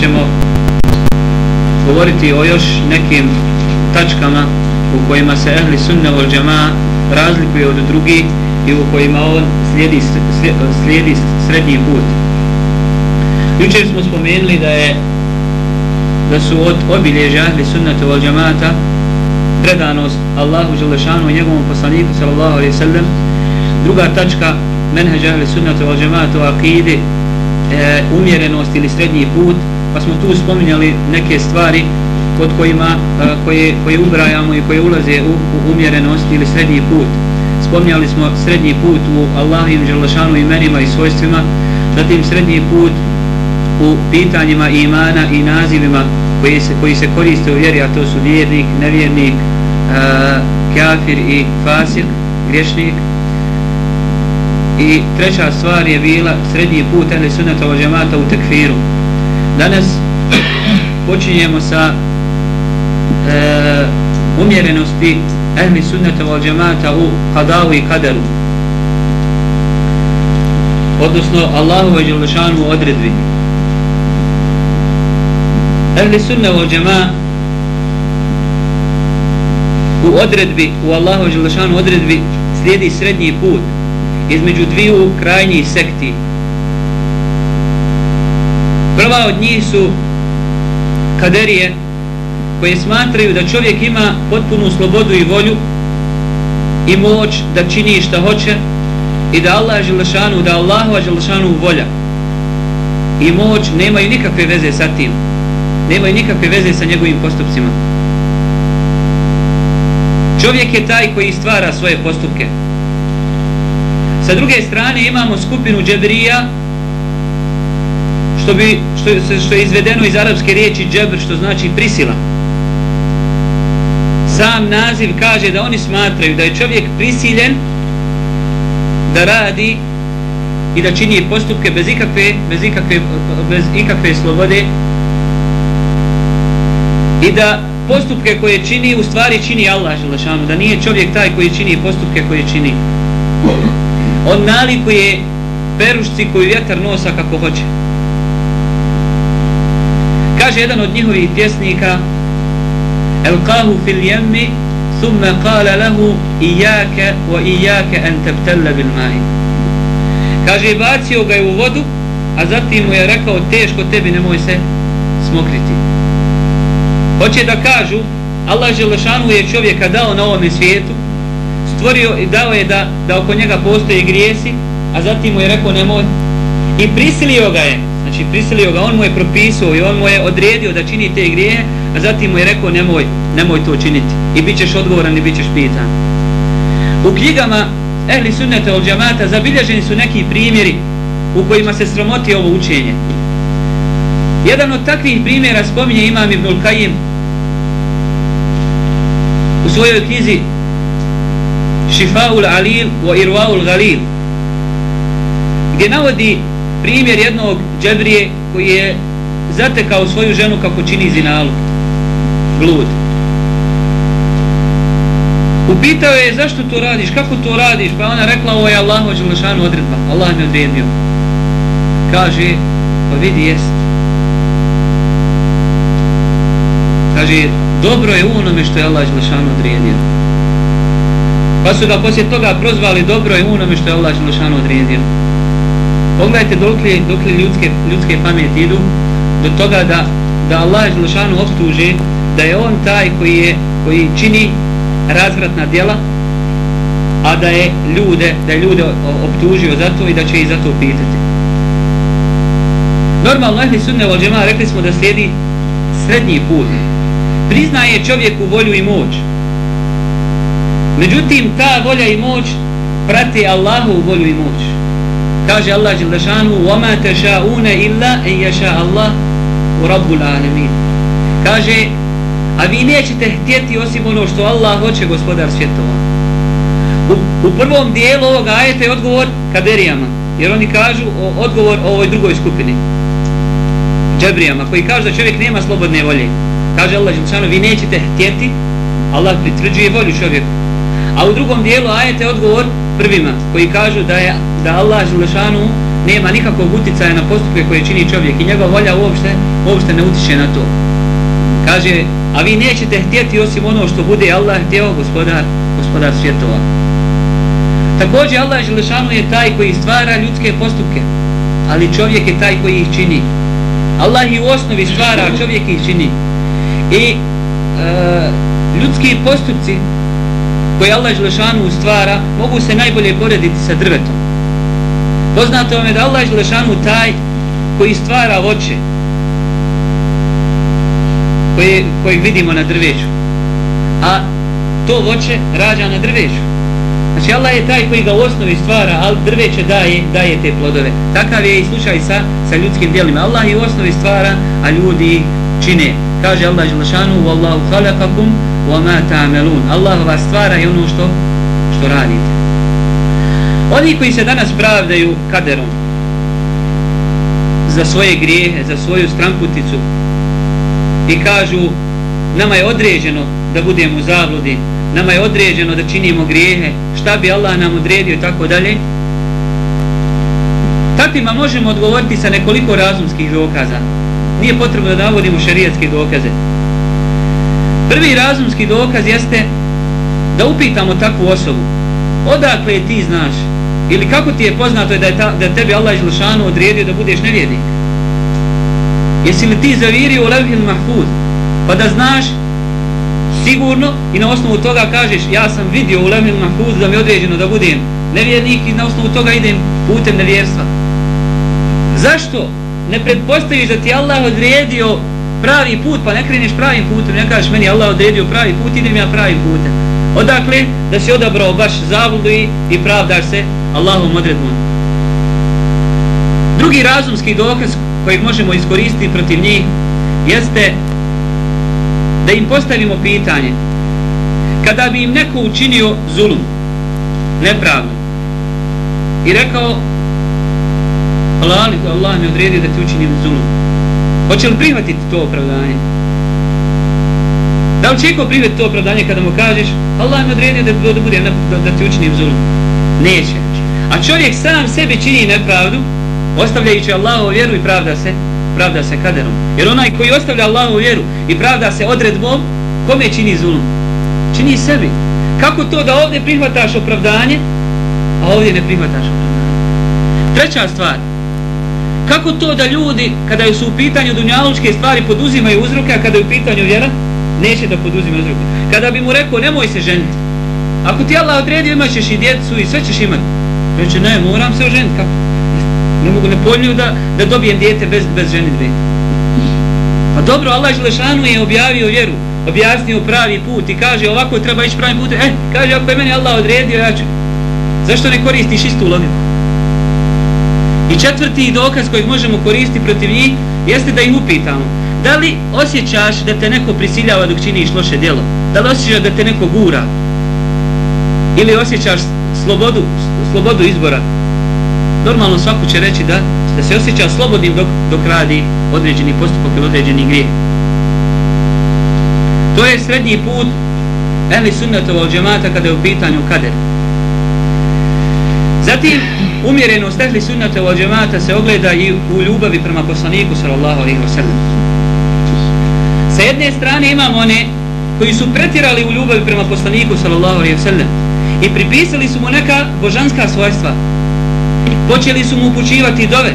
ćemo govoriti o još nekim tačkama u kojima se ehli sunne vol džema razlikuje od drugih i u kojima on slijedi, slijedi srednji put. Jučer smo spomenuli da je da su od obilježja ahli sunnata vol džemata predanost Allahu Želešanu i njegovom poslaniku sallallahu alaihi sallam druga tačka menheđa ahli sunnata vol džemata u akidi e, umjerenost ili srednji put pa smo tu spominjali neke stvari kod kojima e, koje, koje ubrajamo i koje ulaze u, u umjerenost ili srednji put spominjali smo srednji put u Allahim Želešanu imenima i svojstvima zatim srednji put u pitanjima imana i nazivima koji se, koji se koriste u vjeri, a to su vjernik, nevjernik, e, kafir i fasik, griješnik. I treća stvar je bila srednji put ehli sunnata o džemata u tekfiru. Danas počinjemo sa e, umjerenosti ehli sunnata o džemata u kadavu i kaderu. Odnosno Allahu i Đelešanu odredbi. Ehli sunne o džema u odredbi, u Allahu Želešanu odredbi slijedi srednji put između dviju krajnjih sekti. Prva od njih su kaderije koje smatraju da čovjek ima potpunu slobodu i volju i moć da čini šta hoće i da Allah Želešanu, da Allahu Želešanu volja i moć nemaju nikakve veze sa tim nemaju nikakve veze sa njegovim postupcima. Čovjek je taj koji stvara svoje postupke. Sa druge strane imamo skupinu džebrija, što, bi, što, što je izvedeno iz arapske riječi džebr, što znači prisila. Sam naziv kaže da oni smatraju da je čovjek prisiljen da radi i da čini postupke bez ikakve, bez ikakve, bez ikakve slobode i da postupke koje čini u stvari čini Allah Želešanu, da nije čovjek taj koji čini postupke koje čini. On nalikuje perušci koju vjetar nosa kako hoće. Kaže jedan od njihovih pjesnika Elkahu fil jemmi thumme kale lehu ijake wa ijake en tebtelle bil maji. Kaže bacio ga je u vodu, a zatim mu je rekao teško tebi nemoj se smokriti. Hoće da kažu, Allah Želešanu je čovjeka dao na ovome svijetu, stvorio i dao je da, da oko njega postoje grijesi, a zatim mu je rekao nemoj. I prisilio ga je, znači prisilio ga, on mu je propisao i on mu je odredio da čini te grijehe, a zatim mu je rekao nemoj, nemoj to činiti. I bit ćeš odgovoran i bit ćeš pitan. U knjigama Ehli Sunnete od džamata zabilježeni su neki primjeri u kojima se sramoti ovo učenje. Jedan od takvih primjera spominje imam Ibnul Kajim u svojoj knjizi Šifaul Alil wa Irwaul Galil gdje navodi primjer jednog džebrije koji je zatekao svoju ženu kako čini zinalu. Blud upitao je zašto to radiš? Kako to radiš? Pa ona rekla ovo je Allah Đelešanu odredba. Allah mi odredio. Kaže pa vidi jest. Kaže dobro je u onome što je Allah Đelešanu odredio. Pa su ga poslije toga prozvali dobro je u onome što je Allah Đelešanu odredio. Pogledajte dok li, dok li ljudske, ljudske pameti idu do toga da, da Allah Želešanu optuže da je on taj koji, je, koji čini razvratna djela a da je ljude da je ljude optužio za to i da će ih za to pitati. Normalno, ehli sunne vol džema, rekli smo da slijedi srednji put, priznaje čovjeku volju i moć. Međutim, ta volja i moć prati Allahu volju i moć Kaže Allah Đelešanu وَمَا تَشَاءُونَ إِلَّا إِنْ يَشَاءَ اللَّهُ رَبُّ الْعَالَمِينَ Kaže, a vi nećete htjeti osim ono što Allah hoće gospodar svjetova. U, u prvom dijelu ovoga ajeta je odgovor kaderijama. Jer oni kažu o, odgovor o ovoj drugoj skupini. Džabrijama, koji kažu da čovjek nema slobodne volje kaže Allah Želešanu, vi nećete htjeti, Allah pritvrđuje volju čovjeku. A u drugom dijelu ajete odgovor prvima, koji kažu da je da Allah Želešanu nema nikakvog uticaja na postupke koje čini čovjek i njegova volja uopšte, uopšte ne utiče na to. Kaže, a vi nećete htjeti osim ono što bude Allah htio, gospodar, gospodar svjetova. Također Allah Želešanu je taj koji stvara ljudske postupke, ali čovjek je taj koji ih čini. Allah ih u osnovi stvara, a čovjek ih čini. I e, ljudski postupci koje Allah Želešanu stvara mogu se najbolje porediti sa drvetom. Poznato vam je da Allah Želešanu taj koji stvara voće koje, koje vidimo na drveću. A to voće rađa na drveću. Znači Allah je taj koji ga u osnovi stvara, ali drveće daje, daje te plodove. Takav je i slučaj sa, sa ljudskim dijelima. Allah je u osnovi stvara, a ljudi čine. Kaže Allah Želešanu, Wallahu khalaqakum wa ma ta'amelun. Allah vas stvara i ono što, što radite. Oni koji se danas pravdaju kaderom za svoje grijehe, za svoju stramputicu i kažu nama je određeno da budemo u zabludi, nama je određeno da činimo grijehe, šta bi Allah nam odredio i tako dalje. Takvima možemo odgovoriti sa nekoliko razumskih dokaza. Nije potrebno da navodimo šarijatske dokaze. Prvi razumski dokaz jeste da upitamo takvu osobu. Odakle ti znaš? Ili kako ti je poznato da je ta, da tebi Allah izlašanu odredio da budeš nevjednik? Jesi li ti zavirio u levhil mahfuz? Pa da znaš sigurno i na osnovu toga kažeš ja sam vidio u levhil mahfuz da mi je određeno da budem nevjednik i na osnovu toga idem putem nevjerstva. Zašto ne predpostaviš da ti Allah odredio pravi put pa ne kreneš pravim putem ne kažeš meni Allah odredio pravi put idem ja pravim putem. Odakle da si odabrao baš zabludu i, i pravdaš se Allahom odredbom. Drugi razumski dokaz kojeg možemo iskoristiti protiv njih jeste da im postavimo pitanje. Kada bi im neko učinio zulum nepravno i rekao Allah, Allah mi odredio da ti učinim zulum. Hoće li prihvatiti to opravdanje? Da li će iko prihvatiti to opravdanje kada mu kažeš Allah mi odredio da, da, bude, da, da ti učinim zulum neće a čovjek sam sebi čini nepravdu ostavljajući Allahovu vjeru i pravda se pravda se kaderom. Jer onaj koji ostavlja Allahovu vjeru i pravda se odredbom, kome čini zulum? Čini sebi. Kako to da ovdje prihvataš opravdanje, a ovdje ne prihvataš opravdanje? Treća stvar. Kako to da ljudi, kada su u pitanju dunjalučke stvari, poduzimaju uzroke, a kada je u pitanju vjera, neće da poduzimaju uzroke? Kada bi mu rekao, nemoj se ženiti. Ako ti Allah odredio, imat ćeš i djecu i sve ćeš imati. Reče, ne, moram se oženiti. Kako? ne mogu ne poljuju da, da dobijem dijete bez, bez ženitbe. Pa dobro, Allah Želešanu je objavio vjeru, objasnio pravi put i kaže ovako treba ići pravim putem. E, kaže, ako je meni Allah odredio, ja ću. Zašto ne koristiš istu logiku? I četvrti dokaz kojeg možemo koristiti protiv njih jeste da ih upitamo. Da li osjećaš da te neko prisiljava dok činiš loše djelo? Da li osjećaš da te neko gura? Ili osjećaš slobodu, slobodu izbora? normalno svako će reći da da se osjeća slobodnim dok, dok radi određeni postupak ili određeni grijeh. To je srednji put ehli sunnatova od džemata kada je u pitanju kader. Zatim, umjerenost ehli sunnatova od džemata se ogleda i u ljubavi prema poslaniku sallallahu alaihi wa sallam. Sa jedne strane imamo one koji su pretirali u ljubavi prema poslaniku sallallahu alaihi wa sallam i pripisali su mu neka božanska svojstva. Počeli su mu upućivati dove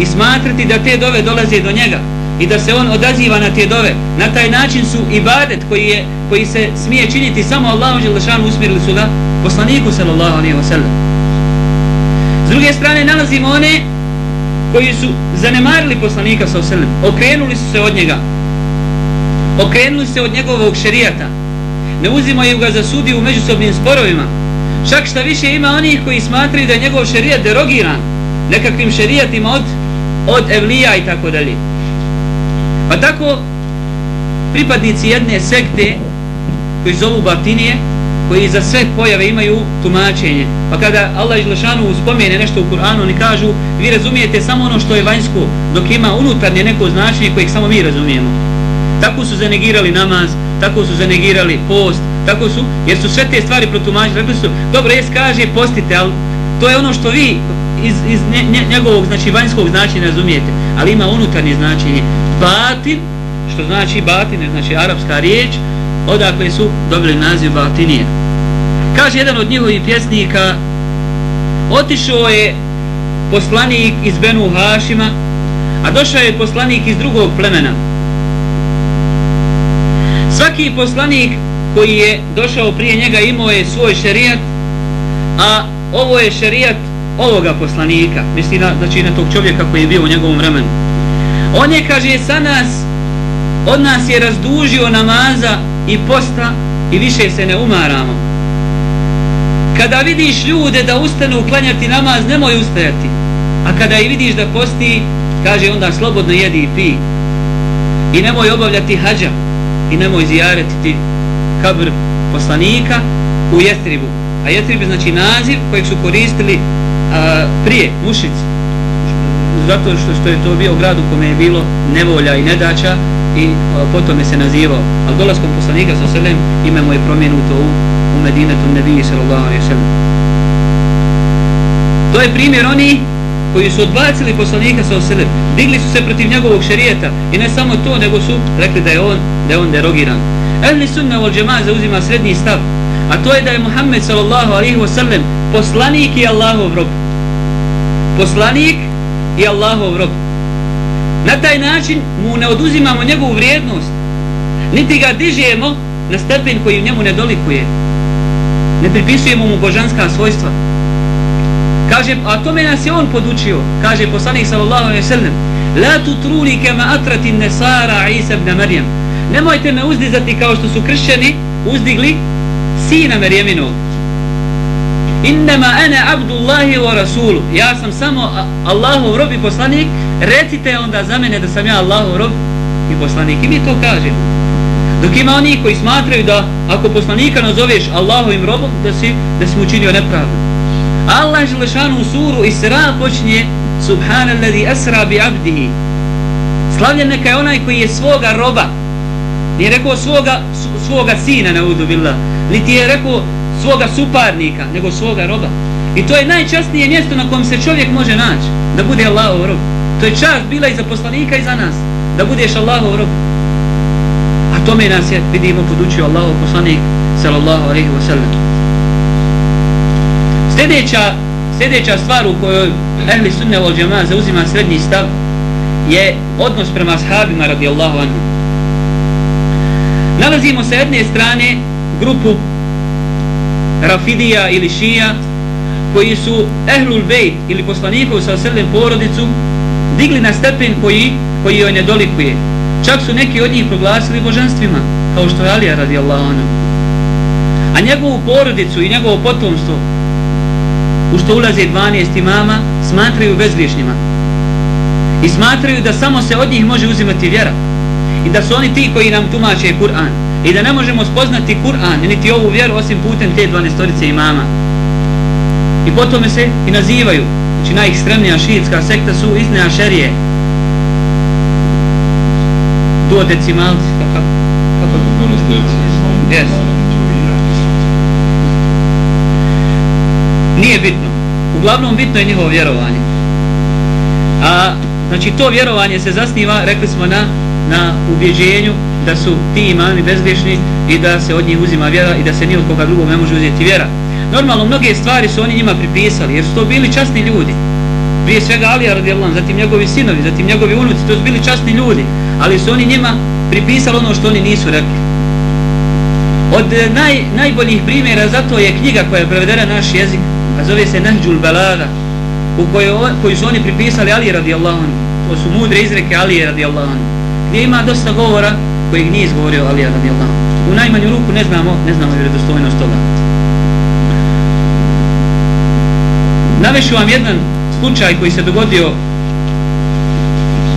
i smatrati da te dove dolaze do njega i da se on odaziva na te dove. Na taj način su ibadet koji, je, koji se smije činiti samo Allahu Đelešanu usmjerili su ga poslaniku sallallahu alaihi wa sallam. S druge strane nalazimo one koji su zanemarili poslanika sallallahu alaihi wa sallam, okrenuli su se od njega, okrenuli se od njegovog šerijata, ne uzimaju ga za sudiju u međusobnim sporovima, Čak šta više ima onih koji smatraju da je njegov šerijat derogiran nekakvim šerijatima od, od evlija i tako dalje. Pa tako pripadnici jedne sekte koji zovu Batinije, koji za sve pojave imaju tumačenje. Pa kada Allah Želešanu spomene nešto u Kur'anu, oni kažu, vi razumijete samo ono što je vanjsko, dok ima unutarnje neko značenje kojeg samo mi razumijemo. Tako su zanegirali namaz, tako su zanegirali post, tako su, jer su sve te stvari protumačili, rekli su, dobro, jes kaže, postite, ali to je ono što vi iz, iz nje, njegovog znači vanjskog značenja razumijete, ali ima unutarnje značenje. Batin, što znači batine, znači arapska riječ, odakle su dobili naziv Batinije. Kaže jedan od njihovih pjesnika, otišao je poslanik iz Benu Hašima, a došao je poslanik iz drugog plemena. Svaki poslanik koji je došao prije njega imao je svoj šerijat, a ovo je šerijat ovoga poslanika, misli na, znači na tog čovjeka koji je bio u njegovom vremenu. On je, kaže, sa nas, od nas je razdužio namaza i posta i više se ne umaramo. Kada vidiš ljude da ustanu klanjati namaz, nemoj ustajati. A kada i vidiš da posti, kaže onda slobodno jedi i pi. I nemoj obavljati hađa. I nemoj zijaretiti kabr poslanika u jestribu. A jestrib znači naziv kojeg su koristili a, prije, mušici. Zato što, što je to bio grad u kome je bilo nevolja i nedača i a, potom je se nazivao. Ali dolaskom poslanika sa selem ime mu je promijenuto u, u Medinetu Nebiji sallallahu alaihi sallam. To je primjer oni koji su odbacili poslanika sa selem. Digli su se protiv njegovog šerijeta i ne samo to, nego su rekli da je on, da je on derogiran. Ehli sunna vol džema'a zauzima srednji stav, a to je da je Muhammed sallallahu alaihi wa sallam poslanik i Allahov rob. Poslanik i Allahov rob. Na taj način mu ne oduzimamo njegovu vrijednost, niti ga dižemo na stepen koji njemu ne dolikuje. Ne pripisujemo mu božanska svojstva. Kaže, a tome nas je on podučio, kaže poslanik sallallahu alaihi wa sallam, La tutruni kema atratin nesara Isa ibn Marijam. Nemojte me uzdizati kao što su kršćani uzdigli sina Marijeminog. Innama ana abdullahi wa rasulu. Ja sam samo Allahov rob i poslanik. Recite onda za mene da sam ja Allahov rob i poslanik. I mi to kažemo. Dok ima oni koji smatraju da ako poslanika nazoveš Allahovim robom, da si, da si mu učinio nepravdu. Allah želešanu u suru Isra počinje Subhanalladhi asra bi abdihi. Slavljen neka je onaj koji je svoga roba. Nije rekao svoga, svoga sina, na udu billah niti je rekao svoga suparnika, nego svoga roba. I to je najčastnije mjesto na kojem se čovjek može naći, da bude Allahov rob. To je čast bila i za poslanika i za nas, da budeš Allahov rob. A tome nas je, vidimo, podučio Allahov poslanik, sallallahu alaihi wa sallam. Sljedeća, sljedeća stvar u kojoj ehli sunne ol džema zauzima srednji stav je odnos prema sahabima radijallahu anhu. Nalazimo sa jedne strane grupu Rafidija ili Šija koji su Ehlul Bejt ili poslanikov sa srednjem porodicu digli na stepen koji, koji joj ne dolikuje. Čak su neki od njih proglasili božanstvima, kao što je Alija radijallahu anhu. A njegovu porodicu i njegovo potomstvo, u što ulaze 12 imama, smatraju bezgriješnjima. I smatraju da samo se od njih može uzimati vjera. I da su oni ti koji nam tumače Kur'an i da ne možemo spoznati Kur'an niti ovu vjeru osim putem te 12 imama. I potom se i nazivaju, znači najekstremnija šiitska sekta su izne šerije Duodecimalci, kako? Kako? Yes. Nije bitno. Uglavnom bitno je njihovo vjerovanje. A, znači to vjerovanje se zasniva, rekli smo, na, na ubjeđenju da su ti imami bezgrešni i da se od njih uzima vjera i da se nijel koga drugog ne može uzeti vjera. Normalno, mnoge stvari su oni njima pripisali, jer su to bili časni ljudi. Prije svega Alija radijalan, zatim njegovi sinovi, zatim njegovi unuci, to su bili časni ljudi, ali su oni njima pripisali ono što oni nisu rekli. Od eh, naj, najboljih primjera zato je knjiga koja je prevedena naš jezik, a zove se Nahđul Balaga, u kojoj, koju su oni pripisali Ali radijallahu To su mudre izreke Ali radijallahu gdje ima dosta govora kojeg nije izgovorio Alija radijallahu U najmanju ruku ne znamo, ne znamo vjerodostojnost toga. Navešu vam jedan slučaj koji se dogodio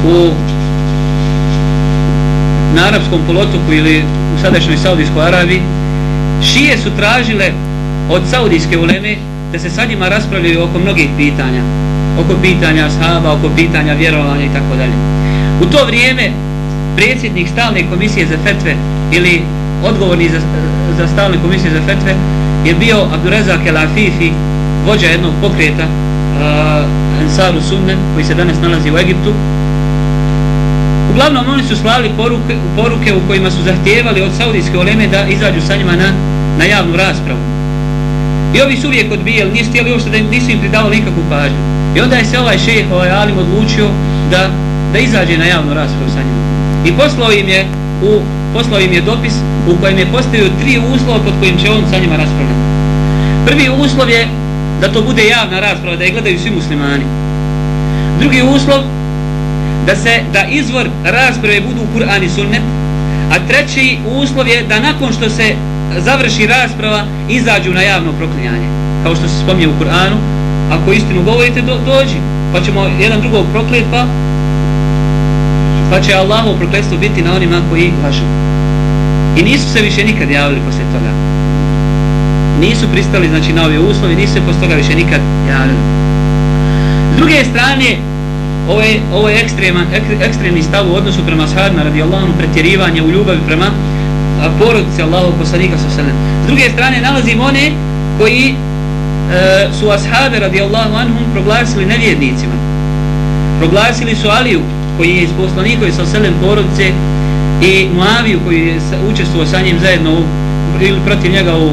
u na arapskom polotoku ili u sadašnjoj Saudijskoj Arabiji. Šije su tražile od Saudijske uleme da se sa njima raspravljaju oko mnogih pitanja. Oko pitanja sahaba, oko pitanja vjerovanja i tako dalje. U to vrijeme predsjednik stalne komisije za fetve ili odgovorni za, za stalne komisije za fetve je bio Abdurezak El Afifi, vođa jednog pokreta uh, Ansaru Sunne koji se danas nalazi u Egiptu. Uglavnom oni su slali poruke, poruke u kojima su zahtijevali od Saudijske oleme da izađu sa njima na, na javnu raspravu. I ovi su uvijek odbijali nisu htjeli uopšte da im, nisu im pridavali nikakvu pažnju. I onda je se ovaj šejh, ovaj Alim odlučio da, da izađe na javnu raspravu sa njima i poslao im je u poslao im je dopis u kojem je postavio tri uslova pod kojim će on sa njima raspravljati prvi uslov je da to bude javna rasprava, da je gledaju svi muslimani. Drugi uslov, da se da izvor rasprave budu Kur'an i Sunnet, a treći uslov je da nakon što se završi rasprava, izađu na javno proklinjanje. Kao što se spominje u Kur'anu, ako istinu govorite, do, dođi, pa ćemo jedan drugog proklet, pa, pa će Allahovo prokletstvo biti na onima koji lažu. I nisu se više nikad javili poslije toga nisu pristali znači na ove uslovi, nisu se posle toga više nikad javili. S druge strane, ovaj, ovo je, ovo je ekstreman, ek, ekstremni stav u odnosu prema sahabima radi Allahom pretjerivanje u ljubavi prema a, porodice Allahov poslanika sa selem. S druge strane, nalazimo one koji e, su ashabe radi Allahu anhum proglasili nevjednicima. Proglasili su Aliju koji je iz poslanikovi sa selem porodice i Muaviju koji je učestvovao sa njim zajedno u, ili protiv njega u,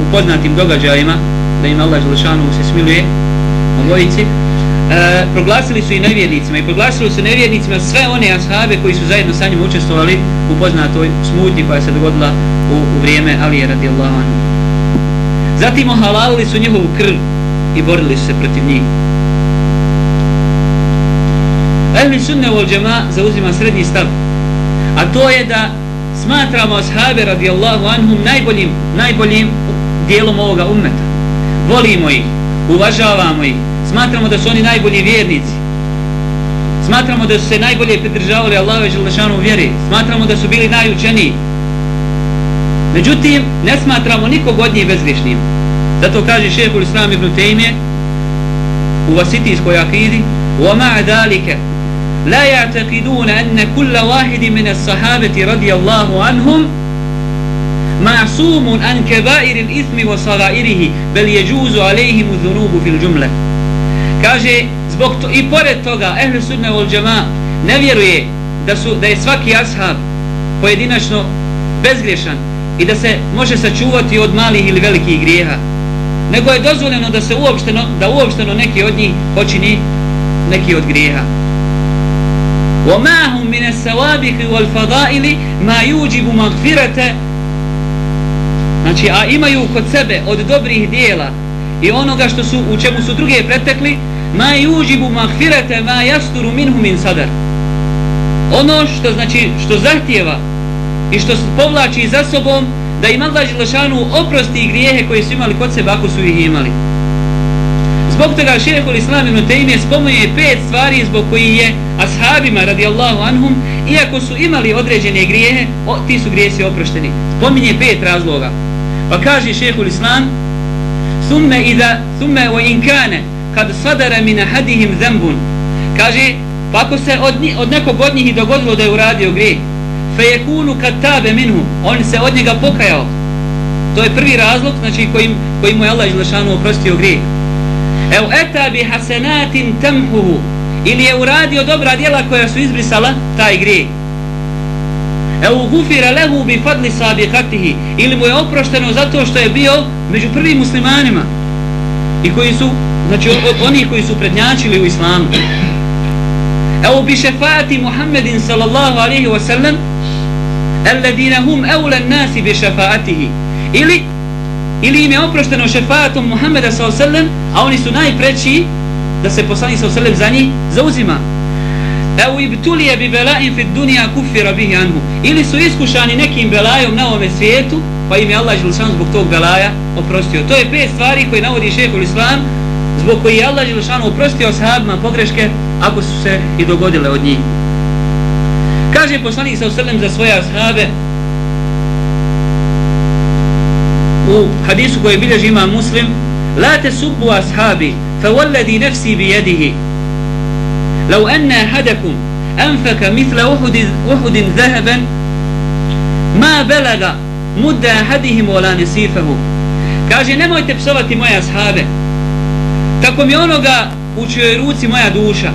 u poznatim događajima da im Allah Želešanu se smiluje obojici e, proglasili su i nevjernicima i proglasili su nevjernicima sve one ashabe koji su zajedno sa njim učestvovali u poznatoj smutnji koja se dogodila u, u vrijeme Alije radijallahu anhu. Zatim ohalalili su njihovu krv i borili su se protiv njih. Ehli sunne vol džema zauzima srednji stav a to je da smatramo ashabe radijallahu anhum najboljim, najboljim dijelom ovoga ummeta. Volimo ih, uvažavamo ih, smatramo da su oni najbolji vjernici. Smatramo da su se najbolje pridržavali Allahu i Želešanu u vjeri. Smatramo da su bili najučeniji. Međutim, ne smatramo nikog od njih bezgrišnim. Zato kaže šehhul Islam ibn Tejmije u vasitijskoj akidi وَمَعَ ذَلِكَ لَا يَعْتَقِدُونَ أَنَّ كُلَّ وَاحِدٍ مِنَ الصَّحَابَةِ رَضِيَ اللَّهُ عَنْهُمْ معصوم عن كبائر الإثم وصغائره بل يجوز عليهم الذنوب في الجملة kaže zbog to, i pored toga ehli sunne wal džema ne vjeruje da, su, da je svaki ashab pojedinačno bezgrešan i da se može sačuvati od malih ili velikih grijeha nego je dozvoljeno da se uopšteno da uopšteno neki od njih počini neki od grijeha وما هم من السوابق والفضائل ما يوجب مغفرة Znači, a imaju kod sebe od dobrih dijela i onoga što su, u čemu su druge pretekli, ma yujibu maghfirata ma yasturu minhu min sadar. Ono što znači što zahtijeva i što povlači za sobom da im Allah Želešanu oprosti grijehe koje su imali kod sebe ako su ih imali. Zbog toga šehehul Islam ibn Taymi spomenuje pet stvari zbog koji je ashabima radijallahu anhum, iako su imali određene grijehe, o, ti su grijesi oprošteni. Spominje pet razloga. Pa kaže šehhul islam Thumme iza, Thumme wa inkane, Kad sadara min hadihim zembun Kaže Pa ako se od, od nekog od njih dogodilo da je uradio grijeh Fe je kunu kad tabe minhu On se od njega pokajao To je prvi razlog Znači kojim, kojim mu je Allah Želešanu oprostio grijeh El eta bi hasenatin temhuhu Ili je uradio dobra djela koja su izbrisala taj grijeh. Evo gufira lehu bi fadli sabiqatihi. Ili mu je oprošteno zato što je bio među prvim muslimanima. I koji su znači oni koji su prednjačili u islamu. Evo bi šefati Muhammedin sallallahu alaihi wa sallam. Alladina hum awla nasi bi šefatihi ili ili im je oprošteno šefatom Muhammeda sallallahu alaihi a oni su najpreći da se poslani sallallahu za njih zauzima. Evo ibtulije bi belaim fit dunija kufira bihi anhu. Ili su iskušani nekim belajom na ovome svijetu, pa im je Allah Želšan zbog tog belaja oprostio. To je pet stvari koje navodi šehol Islam, zbog koji je Allah Želšan oprostio sahabima pogreške, ako su se i dogodile od njih. Kaže poslanik sa za svoje ashabe, u hadisu koji bilježi ima muslim la te subbu ashabi fa walladi nefsi bi yadihi. Lau enne hadakum anfaka mithla uhudin zaheben ma belaga mudda hadihim wala nisifahu kaže nemojte psovati moje ashabe tako mi onoga u čioj ruci moja duša.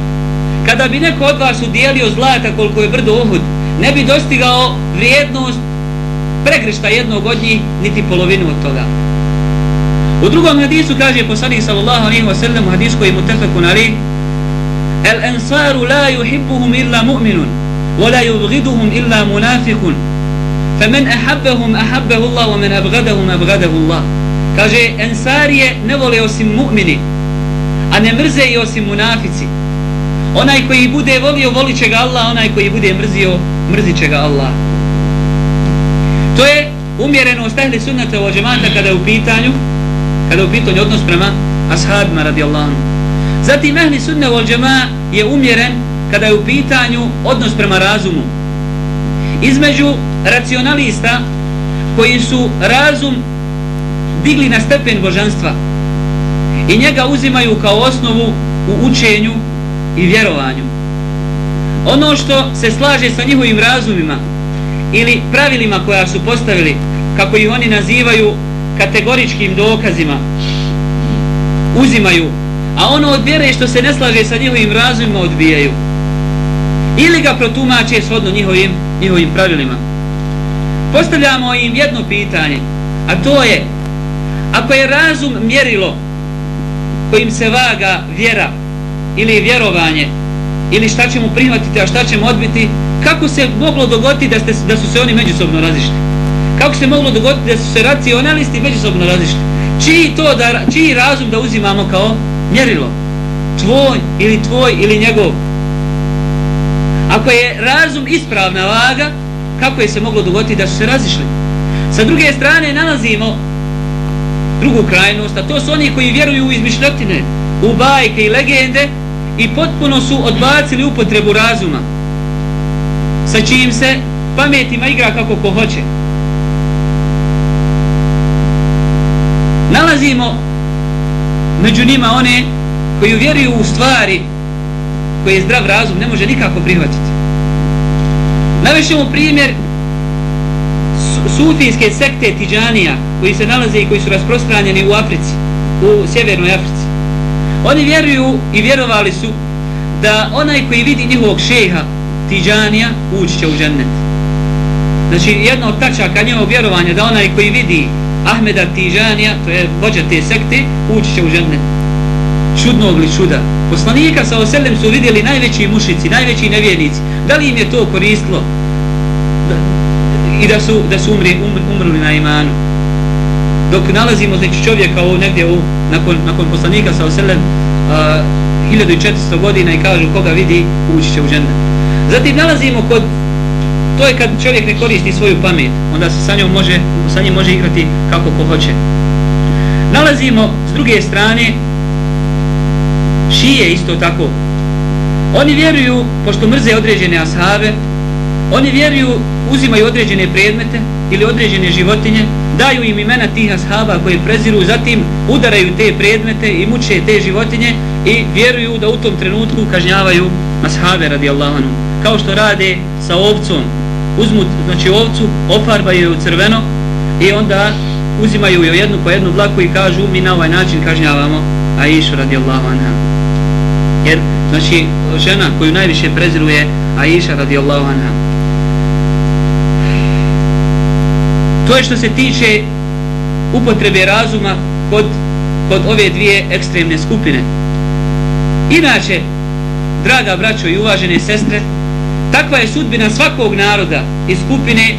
Kada bi neko od vas udijelio zlata koliko je brdo uhud ne bi dostigao vrijednost pregrešta jednog od njih, niti polovinu od toga. U drugom hadisu kaže poslanik sallallahu alaihi wa sallam u hadisku koji mu tefeku nari El ensaru la yuhibbuhum illa mu'minun wa la yubghiduhum illa munafikun فمن أحبهم أحبه الله ومن أبغدهم أبغده الله kaže ensarije ne vole osim mu'mini a ne mrze i osim munafici onaj koji bude volio volit će ga Allah onaj koji bude mrzio mrzit će ga Allah to je umjereno stahli sunnata u džemata kada je u pitanju kada je u pitanju odnos prema ashabima radijallahu zatim ehli sunna u džema je umjeren kada je u pitanju odnos prema razumu između racionalista koji su razum digli na stepen božanstva i njega uzimaju kao osnovu u učenju i vjerovanju. Ono što se slaže sa njihovim razumima ili pravilima koja su postavili, kako ih oni nazivaju kategoričkim dokazima, uzimaju, a ono od vjere što se ne slaže sa njihovim razumima odbijaju. Ili ga protumače svodno njihovim, njihovim pravilima. Postavljamo im jedno pitanje, a to je, ako je razum mjerilo kojim se vaga vjera ili vjerovanje ili šta ćemo prihvatiti, a šta ćemo odbiti, kako se moglo dogoditi da, ste, da su se oni međusobno razišli? Kako se moglo dogoditi da su se racionalisti međusobno razišli? Čiji, to da, čiji razum da uzimamo kao mjerilo? Tvoj ili tvoj ili njegov? Ako je razum ispravna vaga, kako je se moglo dogoditi da su se razišli? Sa druge strane nalazimo drugu krajnost, a to su oni koji vjeruju u izmišljotine, u bajke i legende i potpuno su odbacili upotrebu razuma sa čijim se pametima igra kako ko hoće. Nalazimo među njima one koji vjeruju u stvari koje zdrav razum ne može nikako prihvatiti. Navešemo primjer sufijske sekte Tidžanija koji se nalaze i koji su rasprostranjeni u Africi, u sjevernoj Africi. Oni vjeruju i vjerovali su da onaj koji vidi njihovog šeha Tiđanija ući će u džennet. Znači jedno od tačaka njihovog vjerovanja da onaj koji vidi Ahmeda Tiđanija, to je vođa te sekte, ući će u džennet. Čudnog li čuda? Poslanika sa oselem su vidjeli najveći mušici, najveći nevjernici. Da li im je to koristilo? i da su da su umri, um, umrli na imanu dok nalazimo znači čovjeka u negdje u, nakon, nakon poslanika sa oselem uh, 1400 godina i kažu koga vidi ući će u džennet zatim nalazimo kod to je kad čovjek ne koristi svoju pamet onda se sa njom može sa njim može igrati kako ko hoće nalazimo s druge strane šije isto tako oni vjeruju pošto mrze određene ashave oni vjeruju uzimaju određene predmete ili određene životinje, daju im imena tih ashaba koje preziru, zatim udaraju te predmete i muče te životinje i vjeruju da u tom trenutku kažnjavaju ashabe radijallahu anhu. Kao što rade sa ovcom, uzmu znači ovcu, ofarbaju ju crveno i onda uzimaju ju jednu po jednu dlaku i kažu mi na ovaj način kažnjavamo Aishu radijallahu anha. Jer znači žena koju najviše preziruje Aisha radijallahu anha. To je što se tiče upotrebe razuma kod, kod ove dvije ekstremne skupine. Inače, draga braćo i uvažene sestre, takva je sudbina svakog naroda i skupine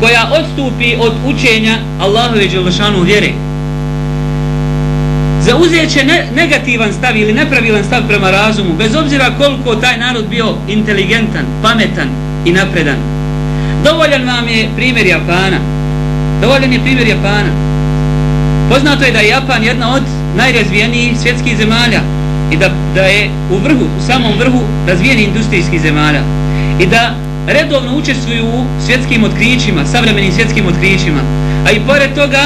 koja odstupi od učenja Allahove Đelešanu vjere. Zauzet će ne, negativan stav ili nepravilan stav prema razumu, bez obzira koliko taj narod bio inteligentan, pametan i napredan. Dovoljan vam je primjer Japana. Dovoljan je primjer Japana. Poznato je da je Japan jedna od najrazvijenijih svjetskih zemalja i da, da je u vrhu, u samom vrhu razvijeni industrijskih zemalja i da redovno učestvuju u svjetskim otkrićima, savremenim svjetskim otkrićima. A i pored toga,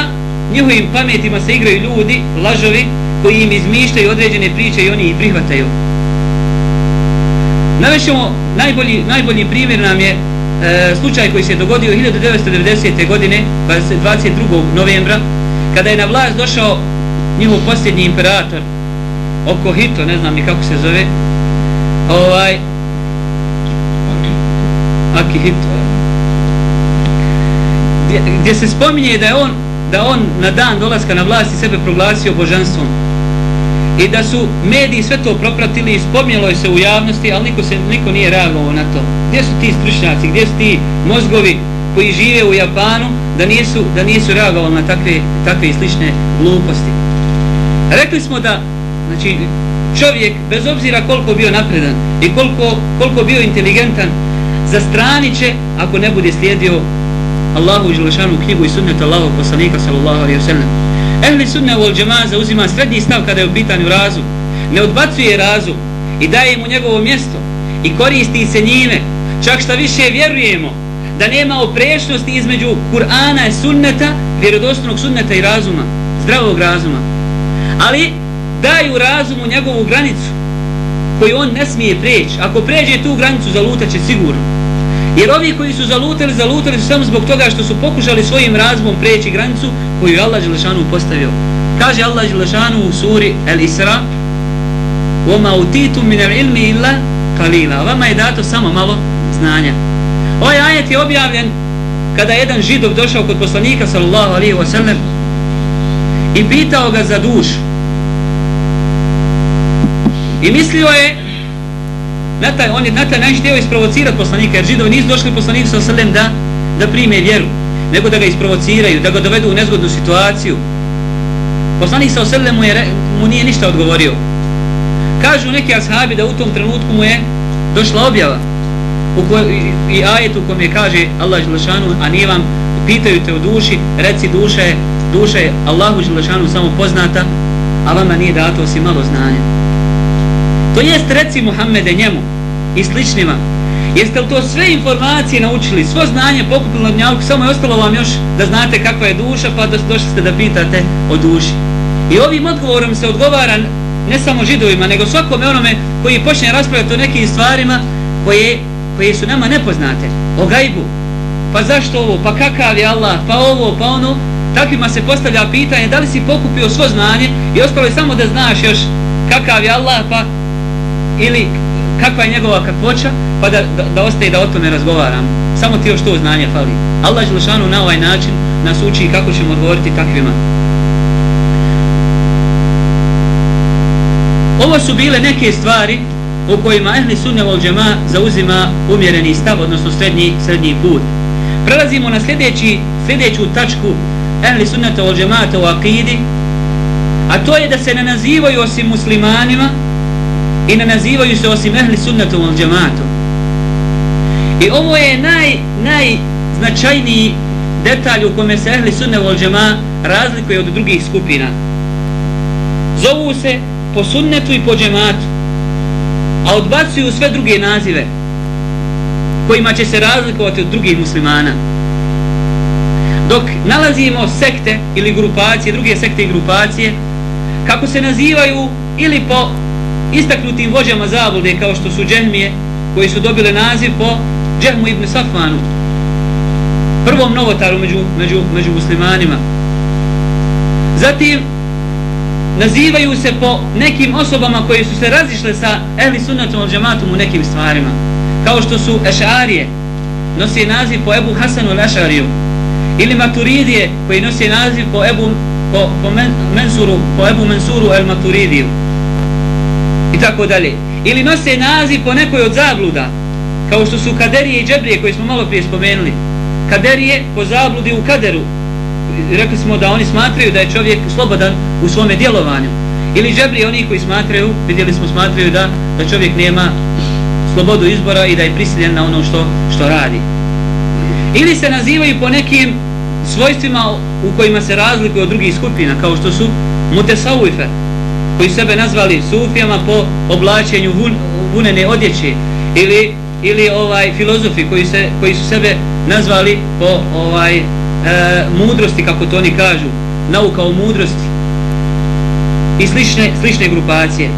njihovim pametima se igraju ljudi, lažovi, koji im izmišljaju određene priče i oni ih prihvataju. Navešemo, najbolji, najbolji primjer nam je e, slučaj koji se dogodio 1990. godine 22. novembra kada je na vlast došao njihov posljednji imperator Okohito, ne znam ni kako se zove, ovaj, Aki gdje, gdje se spominje da je on, da on na dan dolaska na vlasti sebe proglasio božanstvom i da su mediji sve to propratili i spomnjelo je se u javnosti, ali niko, se, niko nije reagovao na to. Gdje su ti stručnjaci, gdje su ti mozgovi koji žive u Japanu da nisu, da nisu reagovali na takve, takve slične gluposti. Rekli smo da znači, čovjek, bez obzira koliko bio napredan i koliko, koliko bio inteligentan, za straniče ako ne bude slijedio Allahu i Želešanu knjigu i sunnet Allahu poslanika sallallahu alaihi ve sellem. Ehli sunne u džemaza uzima srednji stav kada je u pitanju razum. Ne odbacuje razum i daje mu njegovo mjesto i koristi se njime. Čak šta više vjerujemo da nema oprešnosti između Kur'ana i sunneta, vjerodostojnog sunneta i razuma, zdravog razuma. Ali daju razumu njegovu granicu koju on ne smije preći. Ako pređe tu granicu, zalutaće sigurno. Jer ovi koji su zalutali, zalutali su samo zbog toga što su pokušali svojim razumom preći granicu koju je Allah Đelešanu postavio. Kaže Allah Đelešanu u suri El Isra وَمَا أُتِيتُ مِنَ الْعِلْمِ إِلَّا قَلِيلًا Vama je dato samo malo znanja. Ovaj ajet je objavljen kada jedan židov došao kod poslanika sallallahu alaihi wa sallam i pitao ga za dušu. I mislio je na taj, on je na taj način htio isprovocirati poslanika, jer židovi nisu došli poslaniku sa srlem da, da prime vjeru, nego da ga isprovociraju, da ga dovedu u nezgodnu situaciju. Poslanik sa selem mu, mu nije ništa odgovorio. Kažu neki ashabi da u tom trenutku mu je došla objava u kojoj, i, i ajet u kojem je kaže Allah Želešanu, a nije vam pitaju te u duši, reci duša je, duša je Allahu Želešanu samo poznata, a vama nije dato osim malo znanja. To jest reci Muhammede njemu i sličnima. Jeste li to sve informacije naučili, svo znanje pokupili na dnjavku, samo je ostalo vam još da znate kakva je duša, pa da došli ste da pitate o duši. I ovim odgovorom se odgovara ne samo židovima, nego svakome onome koji počne raspravljati o nekim stvarima koje, koje su nama nepoznate. O gajbu. Pa zašto ovo? Pa kakav je Allah? Pa ovo? Pa ono? Takvima se postavlja pitanje da li si pokupio svo znanje i ostalo je samo da znaš još kakav je Allah, pa ili kakva je njegova kakvoća, pa da, da, da ostaje da o tome razgovaram. Samo ti još to znanje fali. Allah Želšanu na ovaj način nas uči kako ćemo odgovoriti takvima. Ovo su bile neke stvari u kojima Ehli Sunne vol džema zauzima umjereni stav, odnosno srednji, srednji put. Prelazimo na sljedeći, sljedeću tačku Ehli Sunnata vol džemata u akidi, a to je da se ne nazivaju osim muslimanima, i ne nazivaju se osim ehli sunnetom al džematom. I ovo je naj, najznačajniji detalj u kome se ehli sunnetom al džema razlikuje od drugih skupina. Zovu se po sunnetu i po džematu, a odbacuju sve druge nazive kojima će se razlikovati od drugih muslimana. Dok nalazimo sekte ili grupacije, druge sekte i grupacije, kako se nazivaju ili po istaknutim vođama zablude kao što su džehmije koji su dobile naziv po džehmu ibn Safmanu prvom novotaru među, među, među muslimanima. Zatim nazivaju se po nekim osobama koji su se razišle sa ehli sunnatom al džematom u nekim stvarima kao što su ešarije nosi naziv po Ebu Hasanu al-Ešariju ili Maturidije koji nosi naziv po Ebu po, po men, Mensuru po Ebu Mensuru el-Maturidiju tako dalje. Ili nose naziv po nekoj od zabluda, kao što su kaderije i džebrije koje smo malo prije spomenuli. Kaderije po zabludi u kaderu. Rekli smo da oni smatraju da je čovjek slobodan u svome djelovanju. Ili džebrije oni koji smatraju, vidjeli smo smatraju da, da čovjek nema slobodu izbora i da je prisiljen na ono što, što radi. Ili se nazivaju po nekim svojstvima u kojima se razlikuju od drugih skupina, kao što su mutesauife, koji sebe nazvali sufijama po oblačenju vun, vunene odjeće ili ili ovaj filozofi koji se koji su sebe nazvali po ovaj e, mudrosti kako to oni kažu nauka o mudrosti i slične slične grupacije.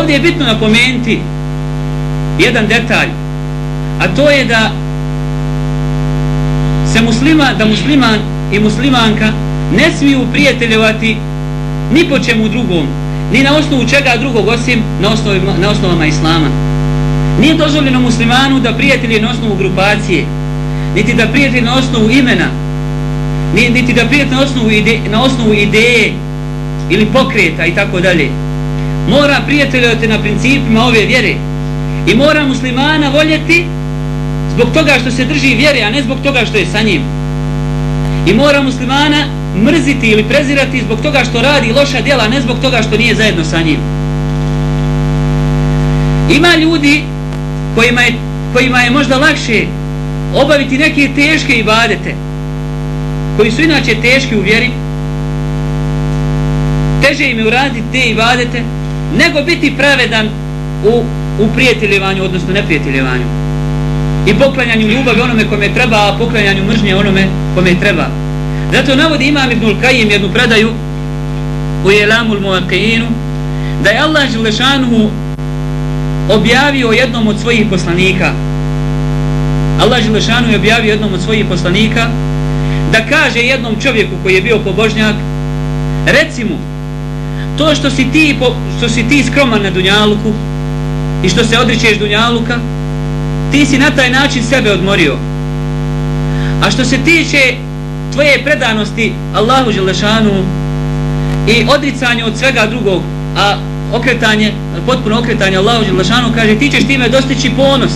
Ovdje je bitno napomenuti jedan detalj a to je da se muslima da musliman i muslimanka ne smiju prijateljevati ni po čemu drugom, ni na osnovu čega drugog osim na, osnovi, na osnovama Islama. Nije dozvoljeno muslimanu da prijatelje na osnovu grupacije, niti da prijatelje na osnovu imena, niti da prijatelje na osnovu, ide, na osnovu ideje ili pokreta i tako dalje. Mora prijateljati na principima ove vjere i mora muslimana voljeti zbog toga što se drži vjere, a ne zbog toga što je sa njim. I mora muslimana mrziti ili prezirati zbog toga što radi loša djela, ne zbog toga što nije zajedno sa njim. Ima ljudi kojima je, kojima je možda lakše obaviti neke teške ibadete, koji su inače teški u vjeri, teže im je uraditi te ibadete, nego biti pravedan u, u prijateljevanju, odnosno neprijateljevanju. I poklanjanju ljubavi onome kome treba, a poklanjanju mržnje onome kome treba. Zato navodi imam Ibnul Kajim jednu predaju u Jelamul Muakijinu, da je Allah Želešanuhu objavio jednom od svojih poslanika. Allah Želešanu je objavio jednom od svojih poslanika da kaže jednom čovjeku koji je bio pobožnjak reci mu to što si ti, što si ti skroman na Dunjaluku i što se odričeš Dunjaluka ti si na taj način sebe odmorio a što se tiče tvoje predanosti Allahu Želešanu i odricanje od svega drugog a okretanje, potpuno okretanje Allahu Želešanu kaže ti ćeš time dostići ponos.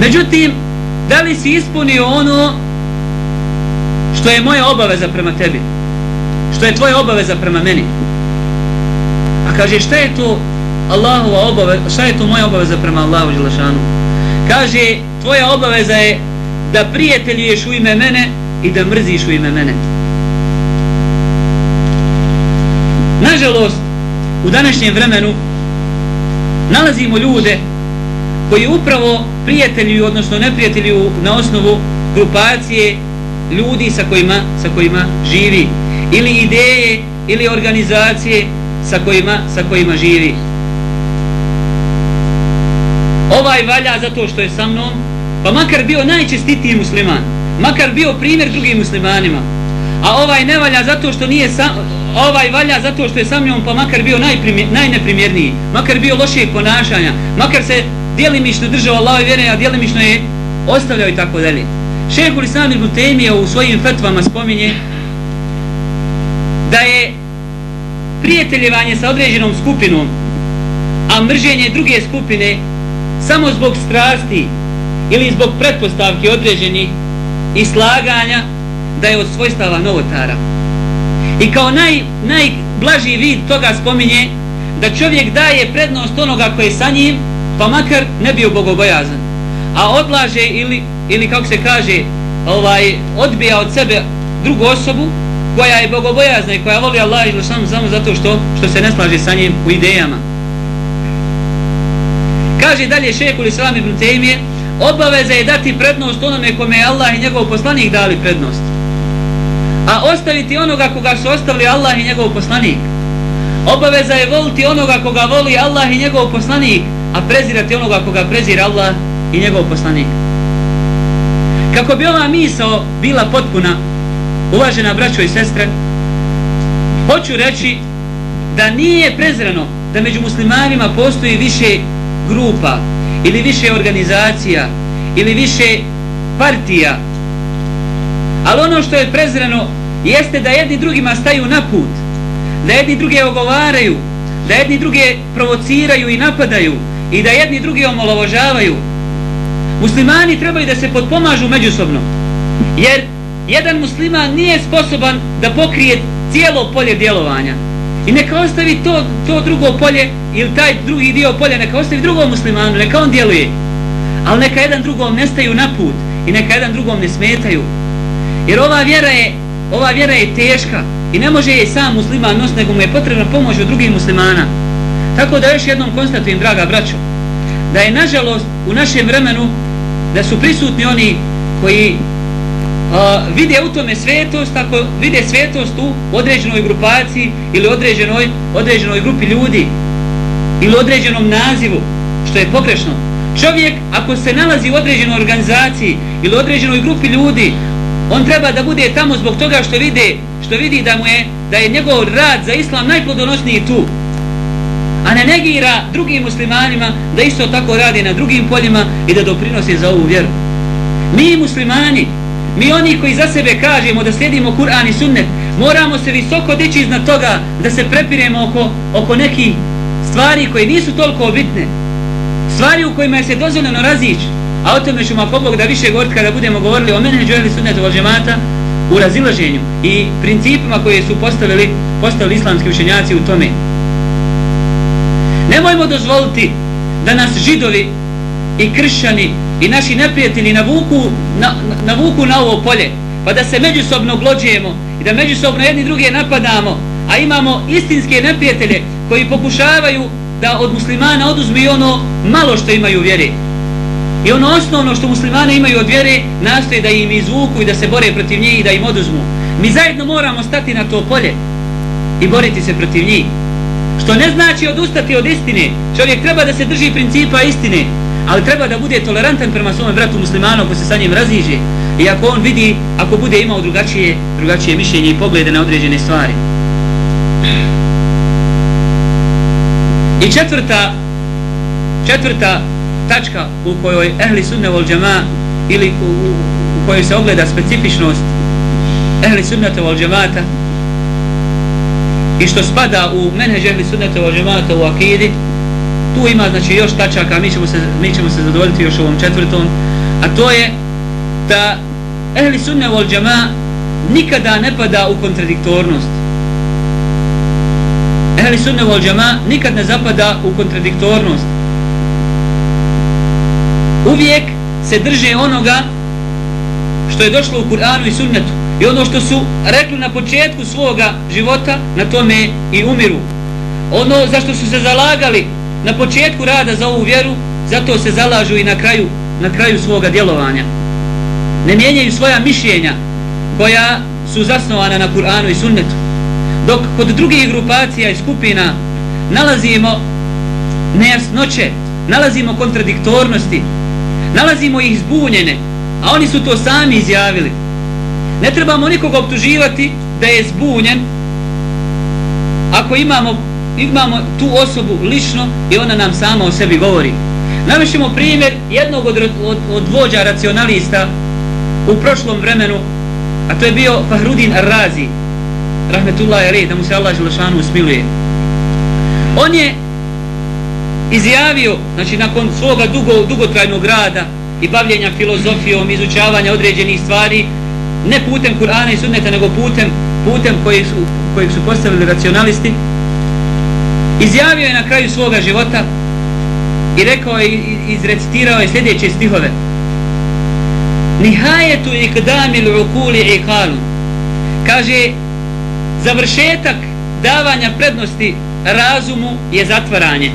Međutim da li si ispunio ono što je moja obaveza prema tebi? Što je tvoja obaveza prema meni? A kaže šta je to Allahova obaveza šta je to moja obaveza prema Allahu Želešanu kaže tvoja obaveza je da prijateljuješ u ime mene i da mrziš u ime mene. Nažalost u današnjem vremenu nalazimo ljude koji upravo prijatelju, odnosno neprijatelju na osnovu grupacije ljudi sa kojima, sa kojima živi ili ideje ili organizacije sa kojima, sa kojima živi. Ovaj valja zato što je sa mnom pa makar bio najčestitiji musliman makar bio primjer drugim muslimanima. A ovaj ne valja zato što nije sa, ovaj valja zato što je sa mnom pa makar bio najneprimjerniji. Makar bio lošijeg ponašanja. Makar se djelimično držao Allahove vjere a djelimično je ostavljao i tako dalje. Šehhul islam ibn u svojim fetvama spominje da je prijateljevanje sa određenom skupinom a mrženje druge skupine samo zbog strasti ili zbog pretpostavki određenih i slaganja da je od svojstava novotara. I kao naj, najblaži vid toga spominje da čovjek daje prednost onoga koji je sa njim, pa makar ne bio bogobojazan. A odlaže ili, ili kako se kaže, ovaj odbija od sebe drugu osobu koja je bogobojazna i koja voli Allah ili samo, samo zato što, što se ne slaže sa njim u idejama. Kaže dalje šehekul Islam ibn Tejmije, obaveza je dati prednost onome kome je Allah i njegov poslanik dali prednost. A ostaviti onoga koga su ostavili Allah i njegov poslanik. Obaveza je voliti onoga koga voli Allah i njegov poslanik, a prezirati onoga koga prezira Allah i njegov poslanik. Kako bi ova misao bila potpuna, uvažena braćo i sestre, hoću reći da nije prezreno da među muslimanima postoji više grupa ili više organizacija ili više partija. Ali ono što je prezreno jeste da jedni drugima staju na put da jedni druge ogovaraju da jedni druge provociraju i napadaju i da jedni druge omalovažavaju. Muslimani trebaju da se podpomažu međusobno jer jedan musliman nije sposoban da pokrije cijelo polje djelovanja. I neka ostavi to, to drugo polje ili taj drugi dio polja, neka ostavi drugom muslimanu, neka on djeluje. Ali neka jedan drugom ne staju na put i neka jedan drugom ne smetaju. Jer ova vjera je, ova vjera je teška i ne može je sam musliman nos, nego mu je potrebna pomoć od drugih muslimana. Tako da još jednom konstatujem, draga braćo, da je nažalost u našem vremenu da su prisutni oni koji vide u tome svetost, ako vide svetost u određenoj grupaciji ili određenoj, određenoj grupi ljudi ili određenom nazivu, što je pogrešno. Čovjek, ako se nalazi u određenoj organizaciji ili određenoj grupi ljudi, on treba da bude tamo zbog toga što vide, što što vidi da mu je da je njegov rad za islam najplodonosniji tu a ne negira drugim muslimanima da isto tako radi na drugim poljima i da doprinosi za ovu vjeru mi muslimani mi oni koji za sebe kažemo da slijedimo Kur'an i sunnet moramo se visoko dići iznad toga da se prepiremo oko, oko nekih stvari koje nisu toliko bitne stvari u kojima je se dozvoljeno razići a o tome ćemo ako Bog da više govoriti kada budemo govorili o menheđu ehli sunnetu o džemata u razilaženju i principima koje su postavili, postavili islamski učenjaci u tome. Nemojmo dozvoliti da nas židovi i kršćani i naši neprijatelji navuku na, navuku na ovo polje, pa da se međusobno glođujemo i da međusobno jedni druge napadamo, a imamo istinske neprijatelje koji pokušavaju da od muslimana oduzmi ono malo što imaju vjere. I ono osnovno što muslimane imaju od vjere nastoje da im izvuku i da se bore protiv njih i da im oduzmu. Mi zajedno moramo stati na to polje i boriti se protiv njih. Što ne znači odustati od istine. Čovjek treba da se drži principa istine, ali treba da bude tolerantan prema svome bratu muslimanu ako se sa njim raziže. I ako on vidi, ako bude imao drugačije, drugačije mišljenje i poglede na određene stvari. I četvrta, četvrta tačka u kojoj ehli sunne vol džama ili u, u, u kojoj se ogleda specifičnost ehli sunnata vol džamata i što spada u menheđ ehli sunnata vol džamata u akidi tu ima znači još tačaka mi ćemo se, mi ćemo se zadovoljiti još ovom četvrtom a to je da ehli sunne vol džema nikada ne pada u kontradiktornost. Ehli sunne vol džema nikad ne zapada u kontradiktornost. Uvijek se drže onoga što je došlo u Kur'anu i sunnetu i ono što su rekli na početku svoga života na tome i umiru. Ono za što su se zalagali na početku rada za ovu vjeru zato se zalažu i na kraju na kraju svoga djelovanja ne mijenjaju svoja mišljenja koja su zasnovana na Kur'anu i sunnetu dok kod drugih grupacija i skupina nalazimo nejasnoće nalazimo kontradiktornosti nalazimo ih zbunjene, a oni su to sami izjavili. Ne trebamo nikoga optuživati da je zbunjen, ako imamo, imamo tu osobu lično i ona nam sama o sebi govori. Namišimo primjer jednog od, od, od vođa racionalista u prošlom vremenu, a to je bio Fahrudin Ar-Razi, rahmetullahi alaih, da mu se Allah Želešanu usmiluje. On je izjavio, znači nakon svoga dugo, dugotrajnog rada i bavljenja filozofijom, izučavanja određenih stvari, ne putem Kur'ana i Sunneta, nego putem, putem kojeg su, kojeg su postavili racionalisti, izjavio je na kraju svoga života i rekao je, izrecitirao je sljedeće stihove. Nihajetu ikdamil ukuli ikalu. Kaže, završetak davanja prednosti razumu je zatvaranje.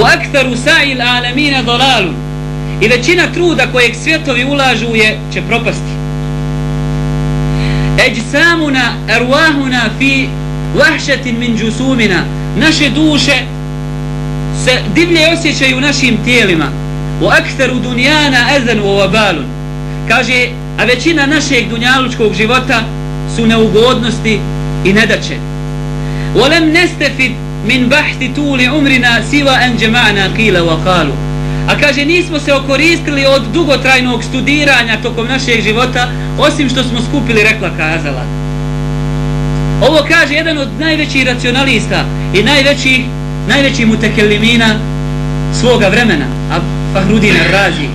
U aktaru sa'il alamina dolalu. I većina truda kojeg svjetovi ulažu je, će propasti. Eđ samuna, erwahuna fi vahšetin min džusumina. Naše duše se divlje osjećaju našim tijelima. U aktaru dunjana ezen u obalun. Kaže, a većina našeg dunjalučkog života su neugodnosti i nedaće. Volem nestefid min bahti tuli umrina siva en džema'na kila wa kalu. A kaže, nismo se okoristili od dugotrajnog studiranja tokom našeg života, osim što smo skupili rekla kazala. Ovo kaže jedan od najvećih racionalista i najvećih, najvećih mutekelimina svoga vremena, a Fahrudin Razi.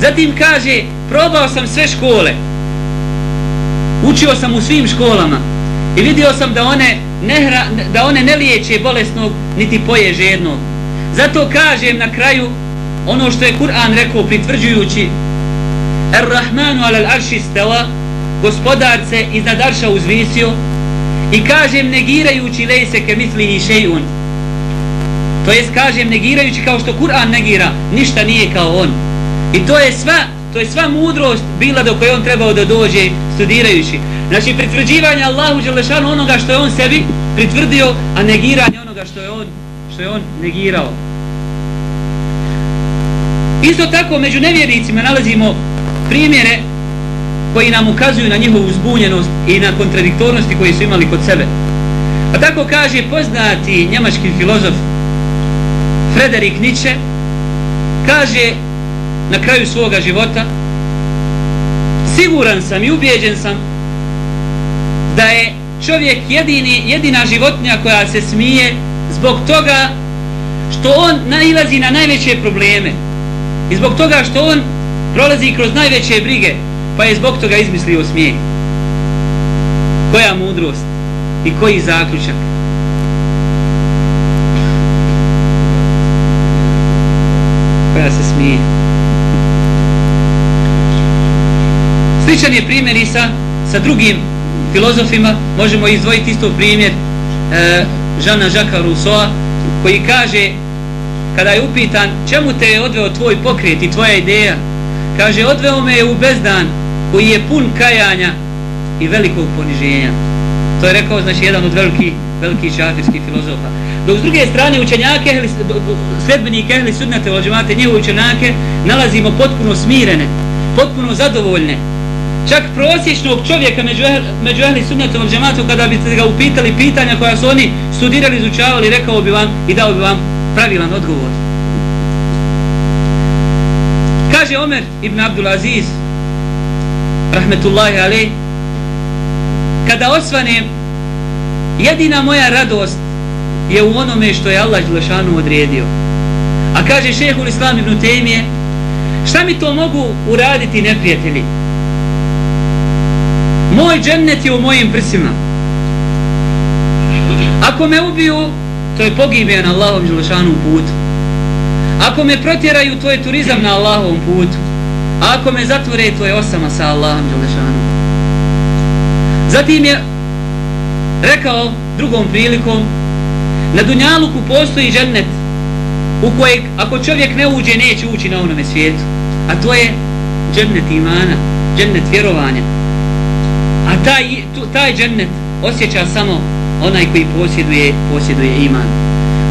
Zatim kaže, probao sam sve škole, učio sam u svim školama i vidio sam da one ne hra, da one ne liječe bolesnog niti poje žednog. Zato kažem na kraju ono što je Kur'an rekao pritvrđujući Ar-Rahmanu alal arši stela gospodar se iznad arša uzvisio i kažem negirajući lejse ke misli i šejun to jest kažem negirajući kao što Kur'an negira ništa nije kao on. I to je sva to je sva mudrost bila do koje on trebao da dođe studirajući. Znači pritvrđivanje Allahu Đelešanu onoga što je on sebi pritvrdio, a negiranje onoga što je on, što je on negirao. Isto tako među nevjernicima nalazimo primjere koji nam ukazuju na njihovu zbunjenost i na kontradiktornosti koje su imali kod sebe. Pa tako kaže poznati njemački filozof Frederik Nietzsche, kaže na kraju svoga života, siguran sam i ubijeđen sam da je čovjek jedini, jedina životinja koja se smije zbog toga što on nailazi na najveće probleme i zbog toga što on prolazi kroz najveće brige pa je zbog toga izmislio smijeh. Koja mudrost i koji zaključak? Koja se smije? Sličan je primjer i sa, sa drugim filozofima. Možemo izdvojiti isto primjer e, Žana Žaka Rousseau koji kaže kada je upitan čemu te je odveo tvoj pokret i tvoja ideja? Kaže odveo me je u bezdan koji je pun kajanja i velikog poniženja. To je rekao znači jedan od velikih veliki šafirskih filozofa. Dok s druge strane učenjake sledbenike ehli sudnate ođemate njihove učenjake nalazimo potpuno smirene potpuno zadovoljne. Čak prosječnog čovjeka među, među ehli sunnetom džematu kada biste ga upitali pitanja koja su oni studirali, izučavali, rekao bi vam i dao bi vam pravilan odgovor. Kaže Omer ibn Abdul Aziz rahmetullahi alej kada osvanem jedina moja radost je u onome što je Allah Đelešanu odredio. A kaže šehul Islam ibn Tejmije šta mi to mogu uraditi neprijatelji? Moj džennet je u mojim prsima. Ako me ubiju, to je pogibija na Allahom Đelešanu putu. Ako me protjeraju, to je turizam na Allahovom putu. Ako me zatvore, to je osama sa Allahom Đelešanom. Zatim je rekao drugom prilikom, na Dunjaluku postoji džennet u kojeg ako čovjek ne uđe, neće ući na onome svijetu. A to je džennet imana, džennet vjerovanja. A taj, taj džennet osjeća samo onaj koji posjeduje, posjeduje iman.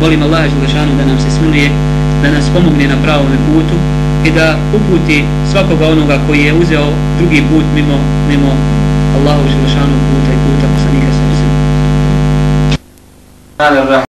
Molim Allah Želešanu da nam se smiluje, da nas pomogne na pravom putu i da uputi svakoga onoga koji je uzeo drugi put mimo, mimo Allahu Želešanu puta i puta poslanika sa